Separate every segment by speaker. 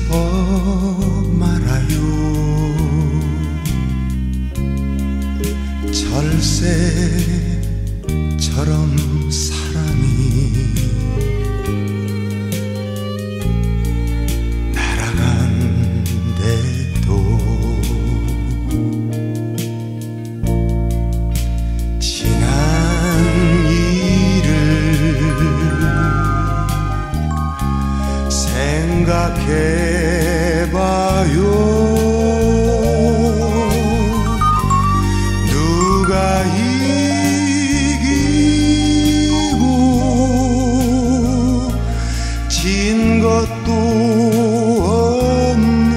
Speaker 1: 슬퍼 말아요. 절세처럼 사 생각해봐요. 누가 이기고 진 것도 없는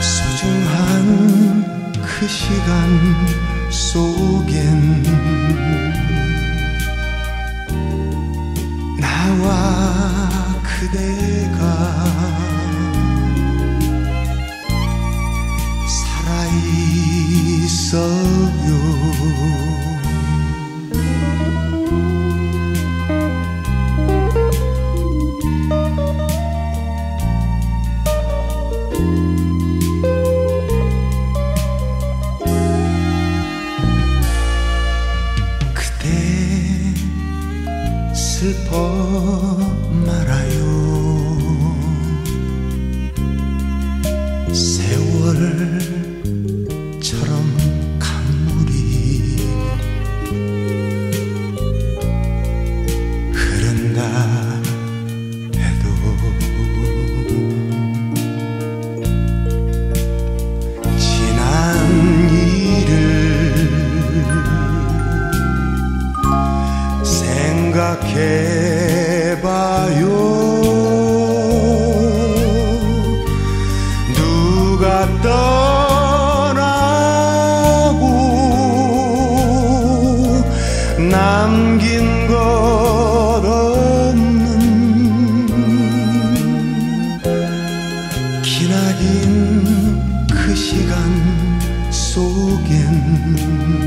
Speaker 1: 소중한 그 시간 속엔 나와 그대가 살아있어요 생각해봐요. 누가 떠나고 남긴 것 없는 기나긴 그 시간 속엔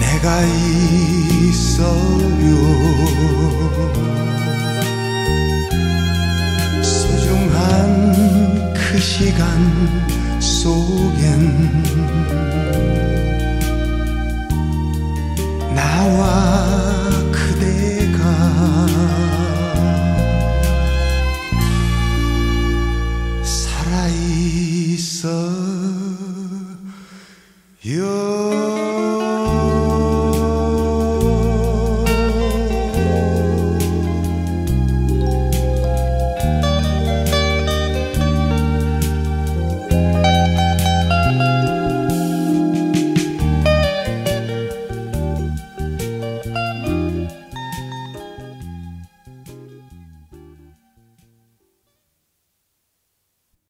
Speaker 1: 내가 있어요. 소중한 그 시간 속